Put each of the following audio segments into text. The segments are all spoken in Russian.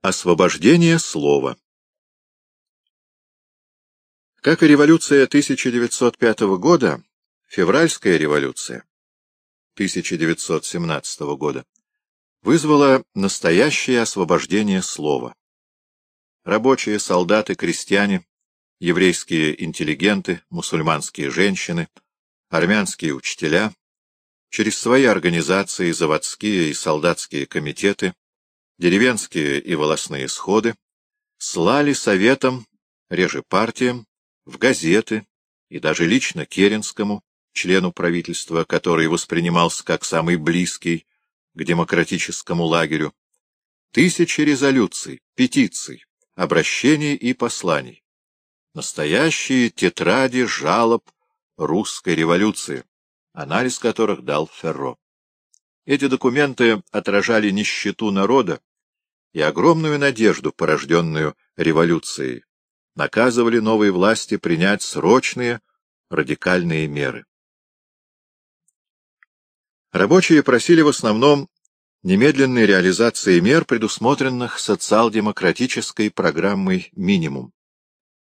Освобождение слова Как и революция 1905 года, февральская революция 1917 года вызвала настоящее освобождение слова. Рабочие, солдаты, крестьяне, еврейские интеллигенты, мусульманские женщины, армянские учителя, через свои организации, заводские и солдатские комитеты, деревенские и волосные сходы, слали советам, реже партиям, в газеты и даже лично Керенскому, члену правительства, который воспринимался как самый близкий к демократическому лагерю, тысячи резолюций, петиций, обращений и посланий. Настоящие тетради жалоб русской революции, анализ которых дал Ферро. Эти документы отражали нищету народа и огромную надежду, порожденную революцией, наказывали новой власти принять срочные радикальные меры. Рабочие просили в основном немедленной реализации мер, предусмотренных социал-демократической программой «Минимум».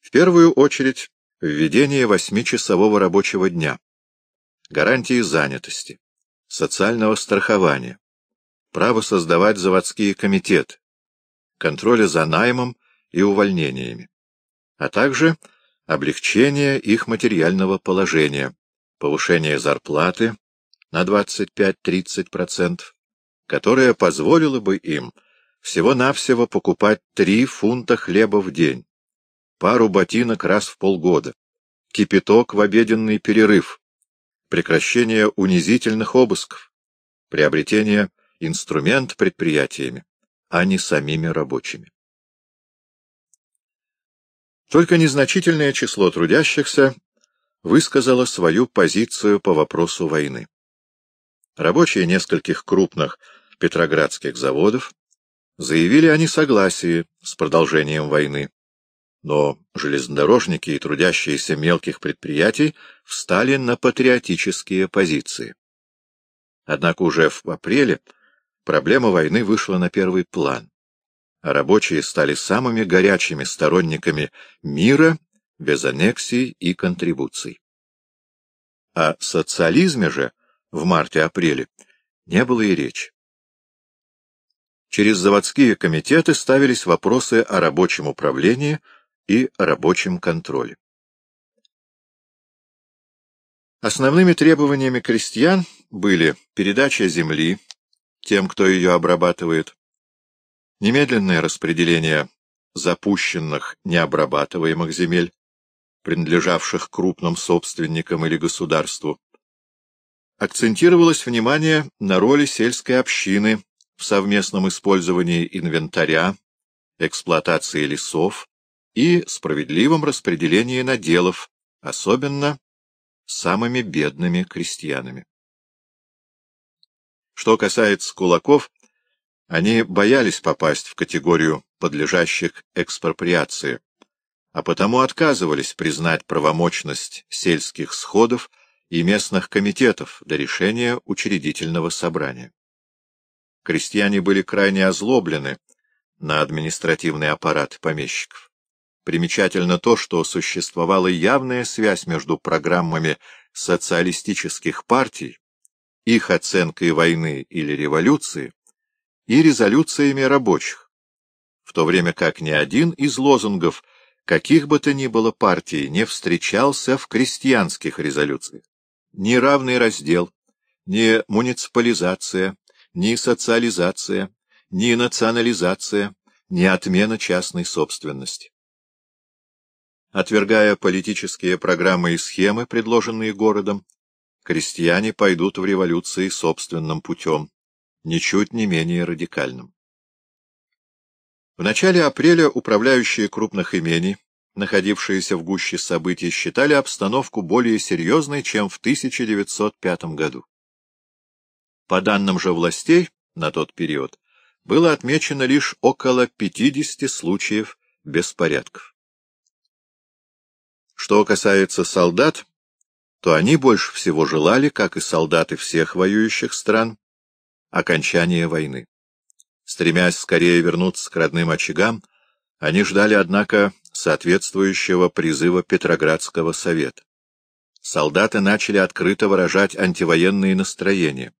В первую очередь, введение восьмичасового рабочего дня, гарантии занятости, социального страхования, право создавать заводские комитеты, контроля за наймом и увольнениями, а также облегчение их материального положения, повышение зарплаты на 25-30%, которое позволило бы им всего-навсего покупать 3 фунта хлеба в день, пару ботинок раз в полгода, кипяток в обеденный перерыв, прекращение унизительных обысков, приобретение инструмент предприятиями, а не самими рабочими. Только незначительное число трудящихся высказало свою позицию по вопросу войны. Рабочие нескольких крупных петроградских заводов заявили о несогласии с продолжением войны, но железнодорожники и трудящиеся мелких предприятий встали на патриотические позиции. Однако уже в апреле проблема войны вышла на первый план, а рабочие стали самыми горячими сторонниками мира без аннексий и контрибуций. О социализме же в марте-апреле не было и речи. Через заводские комитеты ставились вопросы о рабочем управлении и рабочем контроле. Основными требованиями крестьян были передача земли тем, кто ее обрабатывает, немедленное распределение запущенных необрабатываемых земель, принадлежавших крупным собственникам или государству. Акцентировалось внимание на роли сельской общины в совместном использовании инвентаря, эксплуатации лесов и справедливом распределении наделов, особенно самыми бедными крестьянами. Что касается кулаков, они боялись попасть в категорию подлежащих экспроприации, а потому отказывались признать правомочность сельских сходов и местных комитетов до решения учредительного собрания. Крестьяне были крайне озлоблены на административный аппарат помещиков. Примечательно то, что существовала явная связь между программами социалистических партий, их оценкой войны или революции и резолюциями рабочих, в то время как ни один из лозунгов каких бы то ни было партий не встречался в крестьянских резолюциях. Ни равный раздел, ни муниципализация, ни социализация, ни национализация, ни отмена частной собственности. Отвергая политические программы и схемы, предложенные городом, крестьяне пойдут в революции собственным путем, ничуть не менее радикальным. В начале апреля управляющие крупных имений, находившиеся в гуще событий, считали обстановку более серьезной, чем в 1905 году. По данным же властей на тот период было отмечено лишь около 50 случаев беспорядков. Что касается солдат, то они больше всего желали, как и солдаты всех воюющих стран, окончания войны. Стремясь скорее вернуться к родным очагам, они ждали, однако, соответствующего призыва Петроградского совета. Солдаты начали открыто выражать антивоенные настроения.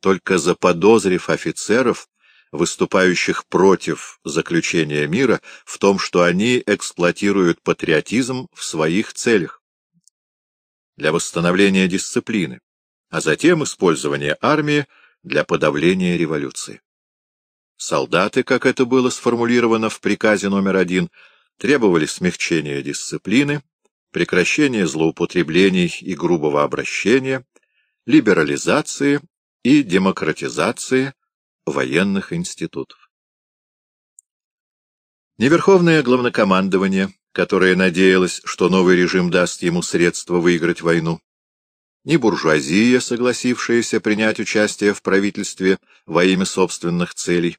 Только заподозрив офицеров, выступающих против заключения мира, в том, что они эксплуатируют патриотизм в своих целях для восстановления дисциплины, а затем использование армии для подавления революции. Солдаты, как это было сформулировано в приказе номер один, требовали смягчения дисциплины, прекращения злоупотреблений и грубого обращения, либерализации и демократизации военных институтов. Неверховное главнокомандование, которое надеялось, что новый режим даст ему средства выиграть войну, ни буржуазия, согласившаяся принять участие в правительстве во имя собственных целей,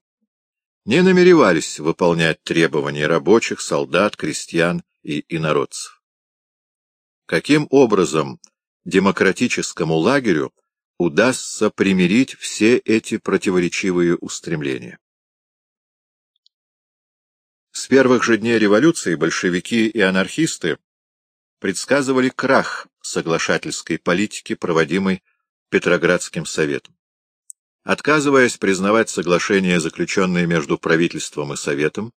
не намеревались выполнять требования рабочих, солдат, крестьян и инородцев. Каким образом демократическому лагерю удастся примирить все эти противоречивые устремления? С первых же дней революции большевики и анархисты предсказывали крах соглашательской политики, проводимой Петроградским советом. Отказываясь признавать соглашения, заключенные между правительством и Советом,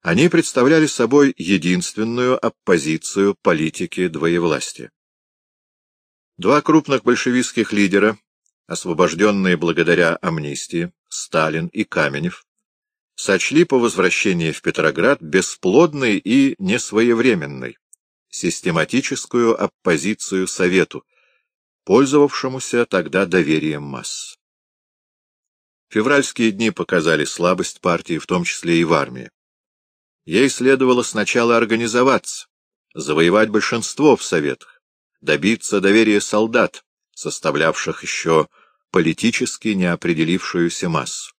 они представляли собой единственную оппозицию политики двоевластия. Два крупных большевистских лидера, освобожденные благодаря амнистии, Сталин и Каменев, сочли по возвращении в Петроград бесплодной и несвоевременной систематическую оппозицию Совету, пользовавшемуся тогда доверием масс. Февральские дни показали слабость партии, в том числе и в армии. Ей следовало сначала организоваться, завоевать большинство в Советах, добиться доверия солдат, составлявших еще политически неопределившуюся массу.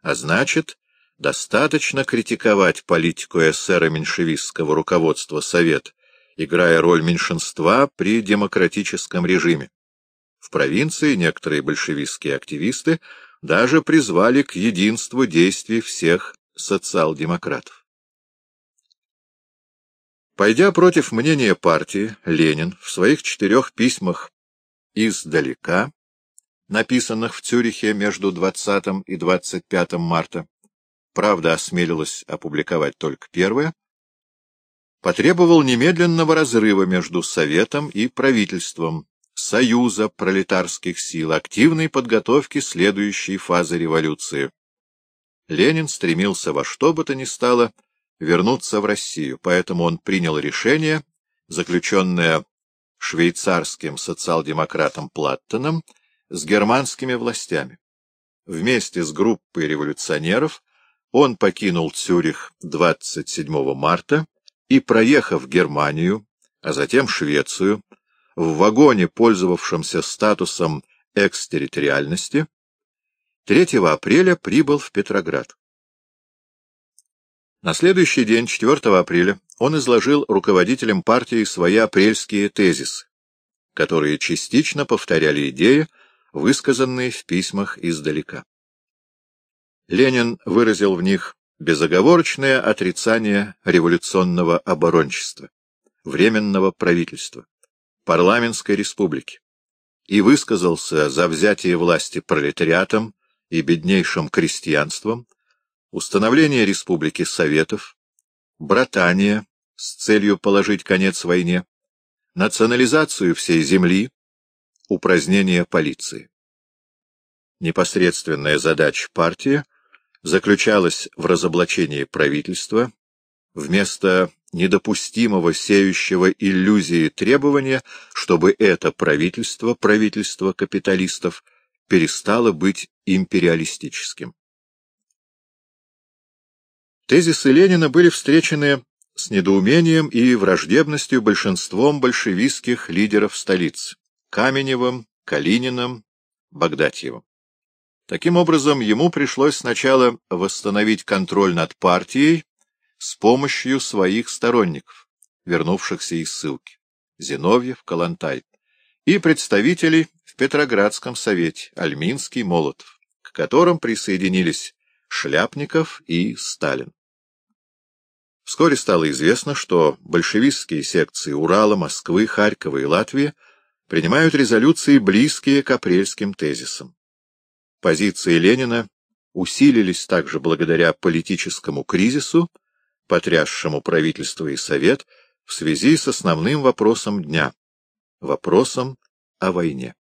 А значит, достаточно критиковать политику эсера меньшевистского руководства Совета, играя роль меньшинства при демократическом режиме. В провинции некоторые большевистские активисты даже призвали к единству действий всех социал-демократов. Пойдя против мнения партии, Ленин в своих четырех письмах издалека, написанных в Цюрихе между 20 и 25 марта, правда осмелилась опубликовать только первое, потребовал немедленного разрыва между Советом и правительством, Союза пролетарских сил, активной подготовки следующей фазы революции. Ленин стремился во что бы то ни стало вернуться в Россию, поэтому он принял решение, заключенное швейцарским социал-демократом Платтоном с германскими властями. Вместе с группой революционеров он покинул Цюрих 27 марта и, проехав Германию, а затем Швецию, в вагоне, пользовавшемся статусом экстерриториальности, 3 апреля прибыл в Петроград. На следующий день, 4 апреля, он изложил руководителям партии свои апрельские тезисы, которые частично повторяли идеи, высказанные в письмах издалека. Ленин выразил в них безоговорочное отрицание революционного оборончества, временного правительства парламентской республики и высказался за взятие власти пролетариатом и беднейшим крестьянством, установление республики Советов, братание с целью положить конец войне, национализацию всей земли, упразднение полиции. Непосредственная задача партии заключалась в разоблачении правительства, вместо недопустимого сеющего иллюзии требования, чтобы это правительство, правительство капиталистов, перестало быть империалистическим. Тезисы Ленина были встречены с недоумением и враждебностью большинством большевистских лидеров столиц — Каменевым, Калининым, Багдатьевым. Таким образом, ему пришлось сначала восстановить контроль над партией, с помощью своих сторонников, вернувшихся из ссылки, Зиновьев, Калантай, и представителей в Петроградском совете, Альминский, Молотов, к которым присоединились Шляпников и Сталин. Вскоре стало известно, что большевистские секции Урала, Москвы, Харькова и Латвии принимают резолюции, близкие к апрельским тезисам. Позиции Ленина усилились также благодаря политическому кризису, потрясшему правительство и Совет в связи с основным вопросом дня — вопросом о войне.